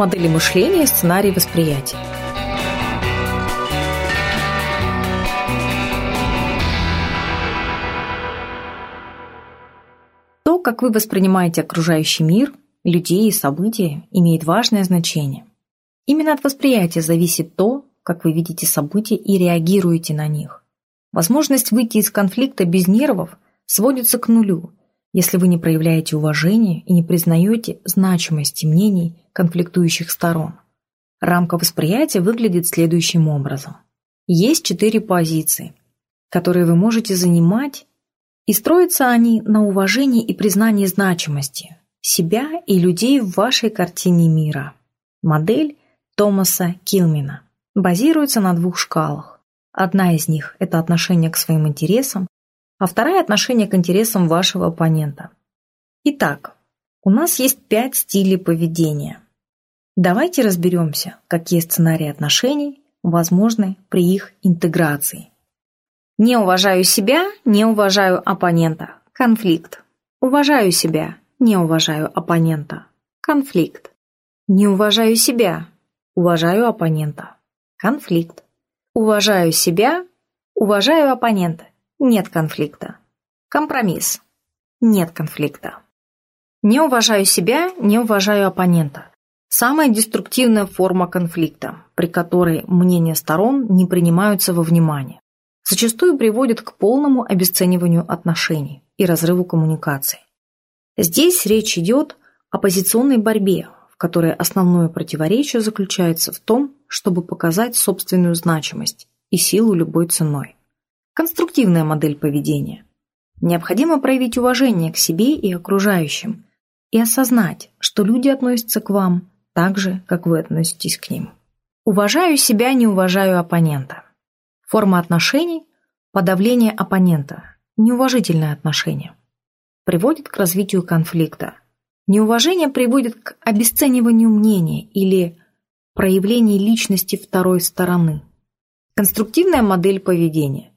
Модели мышления и сценарий восприятия. То, как вы воспринимаете окружающий мир, людей и события, имеет важное значение. Именно от восприятия зависит то, как вы видите события и реагируете на них. Возможность выйти из конфликта без нервов сводится к нулю, если вы не проявляете уважения и не признаете значимости мнений конфликтующих сторон. Рамка восприятия выглядит следующим образом. Есть четыре позиции, которые вы можете занимать, и строятся они на уважении и признании значимости себя и людей в вашей картине мира. Модель Томаса Килмина базируется на двух шкалах. Одна из них – это отношение к своим интересам, а вторая – отношение к интересам вашего оппонента. Итак, у нас есть пять стилей поведения. Давайте разберемся, какие сценарии отношений возможны при их интеграции. Не уважаю себя, не уважаю оппонента. Конфликт. Уважаю себя, не уважаю оппонента. Конфликт. Не уважаю себя, уважаю оппонента. Конфликт. Уважаю себя, уважаю оппонента. Нет конфликта. Компромисс. Нет конфликта. Не уважаю себя, не уважаю оппонента. Самая деструктивная форма конфликта, при которой мнения сторон не принимаются во внимание, зачастую приводит к полному обесцениванию отношений и разрыву коммуникаций. Здесь речь идет о позиционной борьбе, в которой основное противоречие заключается в том, чтобы показать собственную значимость и силу любой ценой. Конструктивная модель поведения. Необходимо проявить уважение к себе и окружающим и осознать, что люди относятся к вам так же, как вы относитесь к ним. Уважаю себя, не уважаю оппонента. Форма отношений – подавление оппонента, неуважительное отношение. Приводит к развитию конфликта. Неуважение приводит к обесцениванию мнения или проявлении личности второй стороны. Конструктивная модель поведения.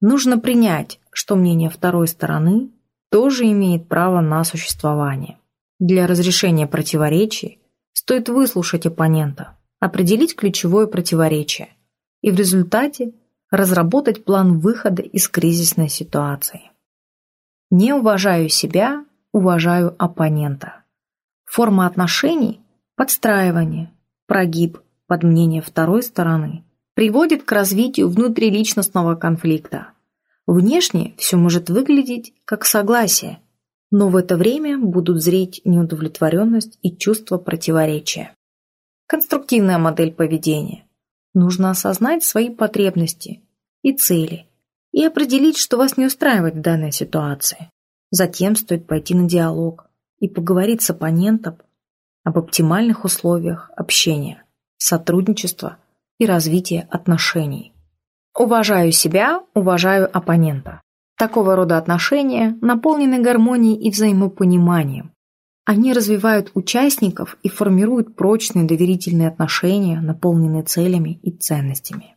Нужно принять, что мнение второй стороны тоже имеет право на существование. Для разрешения противоречий стоит выслушать оппонента, определить ключевое противоречие и в результате разработать план выхода из кризисной ситуации. Не уважаю себя, уважаю оппонента. Форма отношений – подстраивание, прогиб под мнение второй стороны приводит к развитию внутриличностного конфликта. Внешне все может выглядеть как согласие, но в это время будут зреть неудовлетворенность и чувство противоречия. Конструктивная модель поведения. Нужно осознать свои потребности и цели и определить, что вас не устраивает в данной ситуации. Затем стоит пойти на диалог и поговорить с оппонентом об оптимальных условиях общения, сотрудничества и развития отношений. Уважаю себя, уважаю оппонента. Такого рода отношения наполнены гармонией и взаимопониманием. Они развивают участников и формируют прочные доверительные отношения, наполненные целями и ценностями.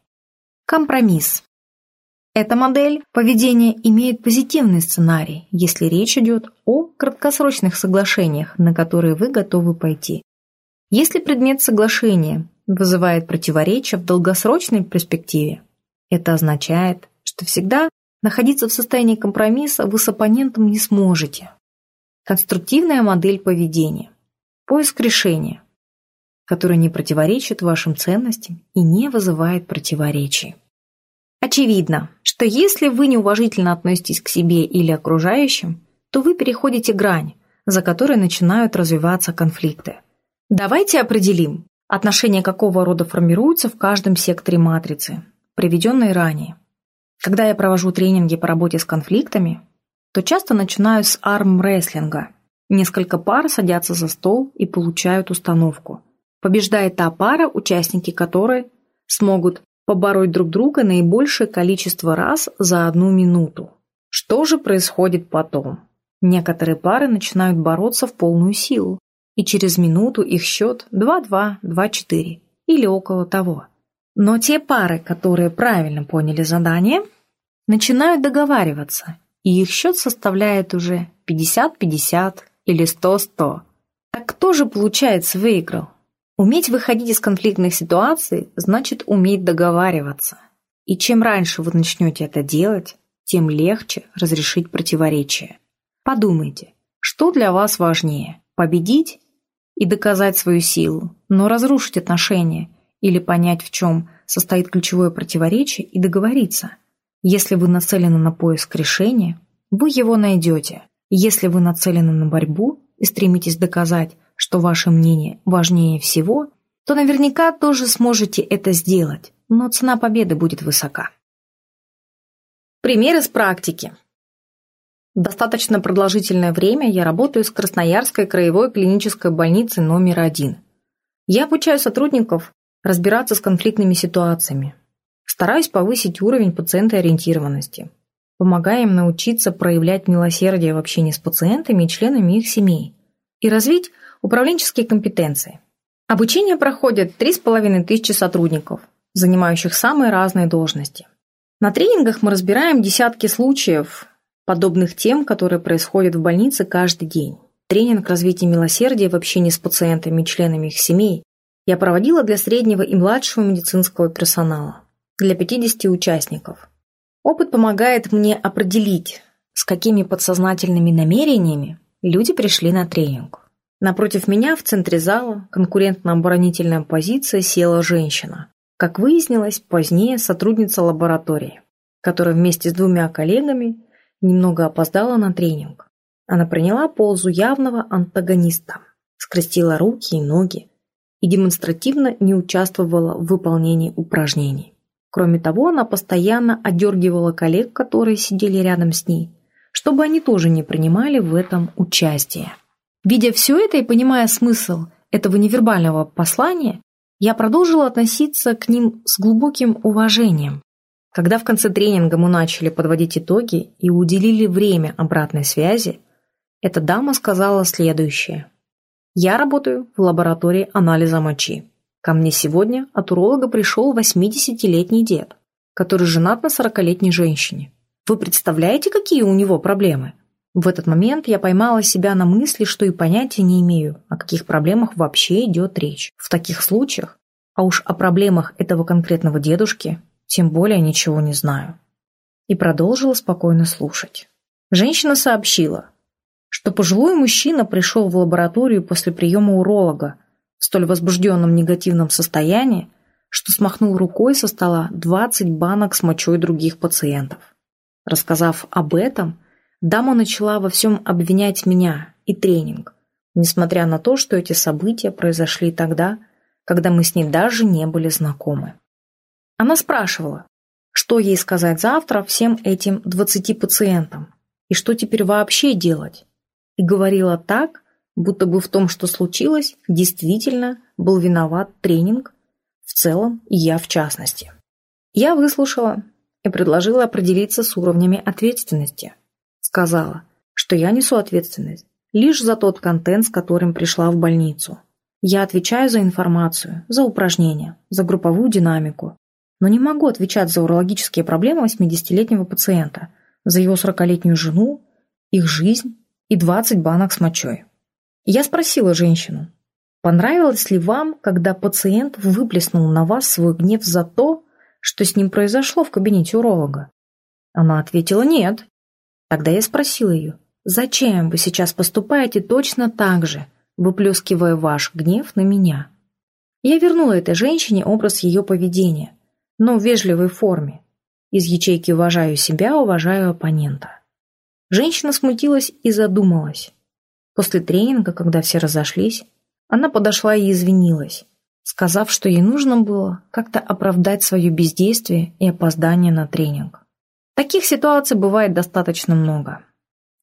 Компромисс. Эта модель поведения имеет позитивный сценарий, если речь идет о краткосрочных соглашениях, на которые вы готовы пойти. Если предмет соглашения вызывает противоречия в долгосрочной перспективе, это означает, что всегда находиться в состоянии компромисса вы с оппонентом не сможете. Конструктивная модель поведения. Поиск решения, которое не противоречит вашим ценностям и не вызывает противоречий. Очевидно, что если вы неуважительно относитесь к себе или окружающим, то вы переходите грань, за которой начинают развиваться конфликты. Давайте определим, отношения какого рода формируются в каждом секторе матрицы, приведенной ранее. Когда я провожу тренинги по работе с конфликтами, то часто начинаю с армрестлинга. Несколько пар садятся за стол и получают установку. Побеждает та пара, участники которой смогут побороть друг друга наибольшее количество раз за одну минуту. Что же происходит потом? Некоторые пары начинают бороться в полную силу, и через минуту их счет 2-2, 2-4 или около того. Но те пары, которые правильно поняли задание, начинают договариваться, и их счет составляет уже 50-50 или 100-100. Так кто же, получается, выиграл? Уметь выходить из конфликтных ситуаций значит уметь договариваться. И чем раньше вы начнете это делать, тем легче разрешить противоречия. Подумайте, что для вас важнее – победить и доказать свою силу, но разрушить отношения или понять, в чем состоит ключевое противоречие и договориться. Если вы нацелены на поиск решения, вы его найдете. Если вы нацелены на борьбу и стремитесь доказать, что ваше мнение важнее всего, то наверняка тоже сможете это сделать, но цена победы будет высока. Пример из практики. Достаточно продолжительное время я работаю с Красноярской краевой клинической больницей номер один. Я обучаю сотрудников разбираться с конфликтными ситуациями. Стараюсь повысить уровень пациентоориентированности. Помогаю им научиться проявлять милосердие в общении с пациентами и членами их семей и развить управленческие компетенции. Обучение проходит 3,5 тысячи сотрудников, занимающих самые разные должности. На тренингах мы разбираем десятки случаев, подобных тем, которые происходят в больнице каждый день. Тренинг развития милосердия в общении с пациентами и членами их семей я проводила для среднего и младшего медицинского персонала, для 50 участников. Опыт помогает мне определить, с какими подсознательными намерениями люди пришли на тренинг. Напротив меня в центре зала конкурентно-оборонительная позиция села женщина, как выяснилось, позднее сотрудница лаборатории, которая вместе с двумя коллегами немного опоздала на тренинг. Она приняла позу явного антагониста, скрестила руки и ноги и демонстративно не участвовала в выполнении упражнений. Кроме того, она постоянно одергивала коллег, которые сидели рядом с ней, чтобы они тоже не принимали в этом участие. Видя все это и понимая смысл этого невербального послания, я продолжила относиться к ним с глубоким уважением. Когда в конце тренинга мы начали подводить итоги и уделили время обратной связи, эта дама сказала следующее. «Я работаю в лаборатории анализа мочи. Ко мне сегодня от уролога пришел 80-летний дед, который женат на 40-летней женщине. Вы представляете, какие у него проблемы?» В этот момент я поймала себя на мысли, что и понятия не имею, о каких проблемах вообще идет речь. В таких случаях, а уж о проблемах этого конкретного дедушки, тем более ничего не знаю. И продолжила спокойно слушать. Женщина сообщила, что пожилой мужчина пришел в лабораторию после приема уролога в столь возбужденном негативном состоянии, что смахнул рукой со стола 20 банок с мочой других пациентов. Рассказав об этом, Дама начала во всем обвинять меня и тренинг, несмотря на то, что эти события произошли тогда, когда мы с ней даже не были знакомы. Она спрашивала, что ей сказать завтра всем этим двадцати пациентам и что теперь вообще делать, и говорила так, будто бы в том, что случилось, действительно был виноват тренинг в целом и я в частности. Я выслушала и предложила определиться с уровнями ответственности – сказала, что я несу ответственность лишь за тот контент, с которым пришла в больницу. Я отвечаю за информацию, за упражнения, за групповую динамику, но не могу отвечать за урологические проблемы 80-летнего пациента, за его 40-летнюю жену, их жизнь и 20 банок с мочой. Я спросила женщину, понравилось ли вам, когда пациент выплеснул на вас свой гнев за то, что с ним произошло в кабинете уролога? Она ответила нет. Тогда я спросил ее, зачем вы сейчас поступаете точно так же, выплескивая ваш гнев на меня? Я вернула этой женщине образ ее поведения, но в вежливой форме. Из ячейки «уважаю себя, уважаю оппонента». Женщина смутилась и задумалась. После тренинга, когда все разошлись, она подошла и извинилась, сказав, что ей нужно было как-то оправдать свое бездействие и опоздание на тренинг. Таких ситуаций бывает достаточно много.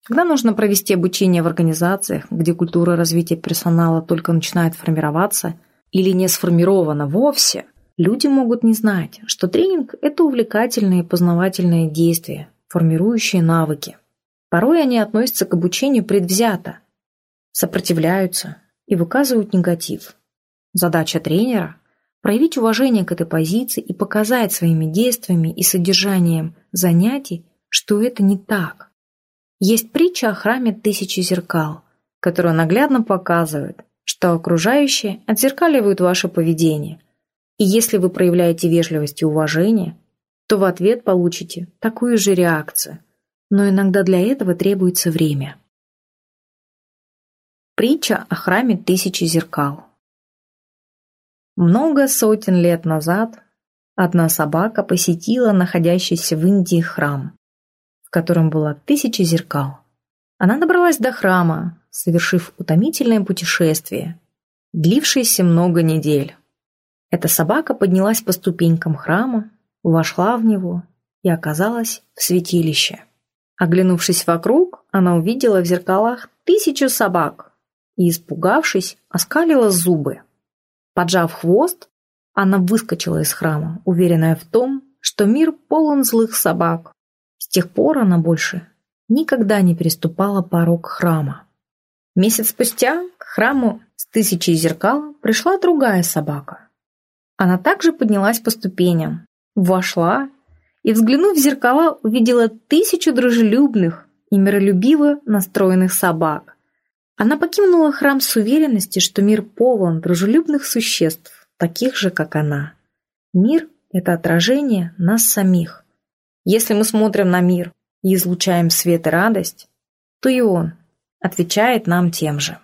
Когда нужно провести обучение в организациях, где культура развития персонала только начинает формироваться или не сформирована вовсе, люди могут не знать, что тренинг – это увлекательное и познавательное действие, формирующее навыки. Порой они относятся к обучению предвзято, сопротивляются и выказывают негатив. Задача тренера проявить уважение к этой позиции и показать своими действиями и содержанием занятий, что это не так. Есть притча о храме тысячи зеркал, которая наглядно показывает, что окружающие отзеркаливают ваше поведение. И если вы проявляете вежливость и уважение, то в ответ получите такую же реакцию. Но иногда для этого требуется время. Притча о храме тысячи зеркал. Много сотен лет назад одна собака посетила находящийся в Индии храм, в котором было тысяча зеркал. Она добралась до храма, совершив утомительное путешествие, длившееся много недель. Эта собака поднялась по ступенькам храма, вошла в него и оказалась в святилище. Оглянувшись вокруг, она увидела в зеркалах тысячу собак и, испугавшись, оскалила зубы. Поджав хвост, она выскочила из храма, уверенная в том, что мир полон злых собак. С тех пор она больше никогда не переступала порог храма. Месяц спустя к храму с тысячей зеркал пришла другая собака. Она также поднялась по ступеням, вошла и, взглянув в зеркала, увидела тысячу дружелюбных и миролюбиво настроенных собак. Она покинула храм с уверенностью, что мир полон дружелюбных существ, таких же, как она. Мир – это отражение нас самих. Если мы смотрим на мир и излучаем свет и радость, то и он отвечает нам тем же.